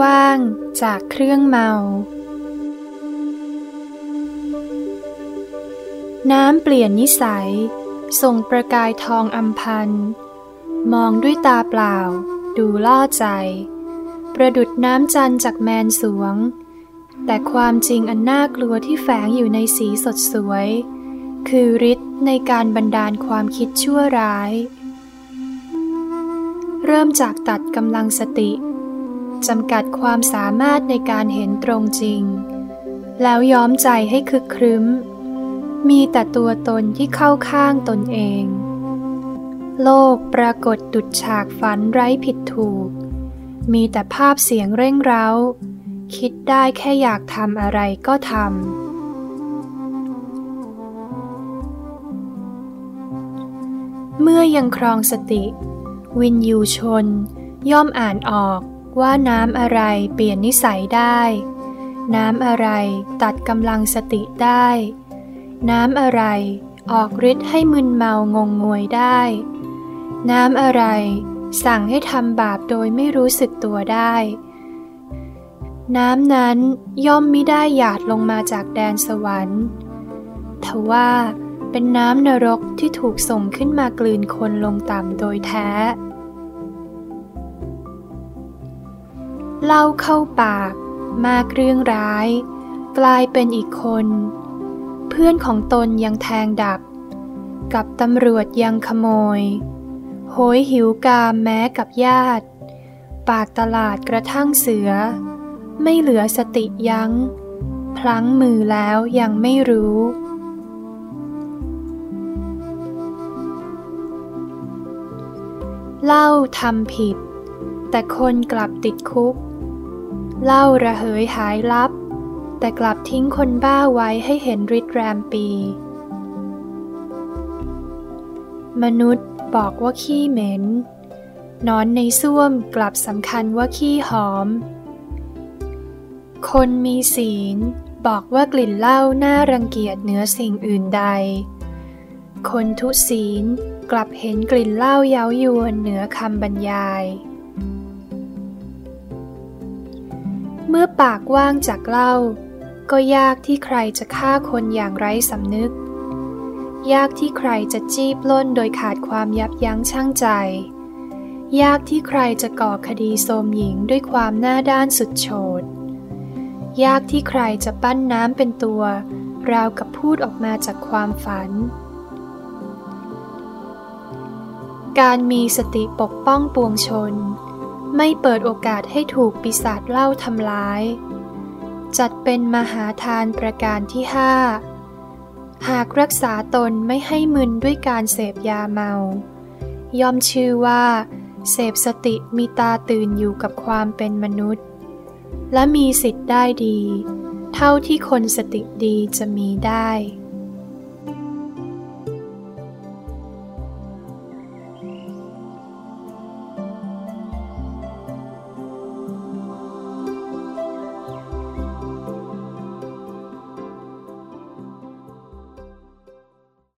ว่างจากเครื่องเมา น้ำเปลี่ยนนิสัย ส่งประกายทองอัมพัน มองด้วยตาเปล่า ดูล่อใจ ประดุดน้ำจันจากแมนสวง แต่ความจริงอันน่ากลัวที่แฝงอยู่ในสีสดสวย คือฤทธิ์ในการบันดาลความคิดชั่วร้าย เริ่มจากตัดกำลังสติ จำกัดความสามารถในการเห็นตรงจริง แล้วย้อมใจให้คึกครึ้ม มีแต่ตัวตนที่เข้าข้างตนเอง โลกปรากฏดุดฉากฝันไร้ผิดถูก มีแต่ภาพเสียงเร่งเร้า คิดได้แค่อยากทำอะไรก็ทำเมื่อยังครองสติ วินยูชน ย่อมอ่านออก ว่าน้ำอะไรเปลี่ยนนิสัยได้ น้ำอะไรตัดกำลังสติได้ น้ำอะไรออกฤทธิ์ให้มึนเมางงงวยได้ น้ำอะไรสั่งให้ทำบาปโดยไม่รู้สึกตัวได้ น้ำนั้นย่อมไม่ได้หยาดลงมาจากแดนสวรรค์ทว่าเป็นน้ำนรกที่ถูกส่งขึ้นมากลืนคนลงต่ำโดยแท้ เล่าเข้าปาก มากเรื่องร้าย กลายเป็นอีกคน เพื่อนของตนยังแทงดับ กับตำรวจยังขโมย โหยหิวกามแม้กับญาติ ปากตลาดกระทั่งเสือ ไม่เหลือสติยัง้ง พลั้งมือแล้วยังไม่รู้เล่าทำผิด แต่คนกลับติดคุก เล่าระเหยหายลับ แต่กลับทิ้งคนบ้าไว้ให้เห็นริดแรมปี มนุษย์บอกว่าขี้เหม็นนอนในส้วมกลับสำคัญว่าขี้หอม คนมีศีลบอกว่ากลิ่นเหล้าน่ารังเกียจเหนือสิ่งอื่นใด คนทุศีลกลับเห็นกลิ่นเหล้าเย้ายวนเหนือคำบรรยาย เมื่อปากว่างจากเหล้าก็ยากที่ใครจะฆ่าคนอย่างไร้สำนึก ยากที่ใครจะจี้ปล้นโดยขาดความยับยั้งชั่งใจ ยากที่ใครจะก่อคดีโสมหญิงด้วยความหน้าด้านสุดโฉดยากที่ใครจะปั้นน้ำเป็นตัว ราวกับพูดออกมาจากความฝัน การมีสติปกป้องปวงชน ไม่เปิดโอกาสให้ถูกปีศาจเล่าทำร้าย จัดเป็นมหาทานประการที่ห้าหากรักษาตนไม่ให้มึนด้วยการเสพยาเมา ย่อมชื่อว่า เสพสติมีตาตื่นอยู่กับความเป็นมนุษย์ และมีสิทธิ์ได้ดี เท่าที่คนสติดีจะมีได้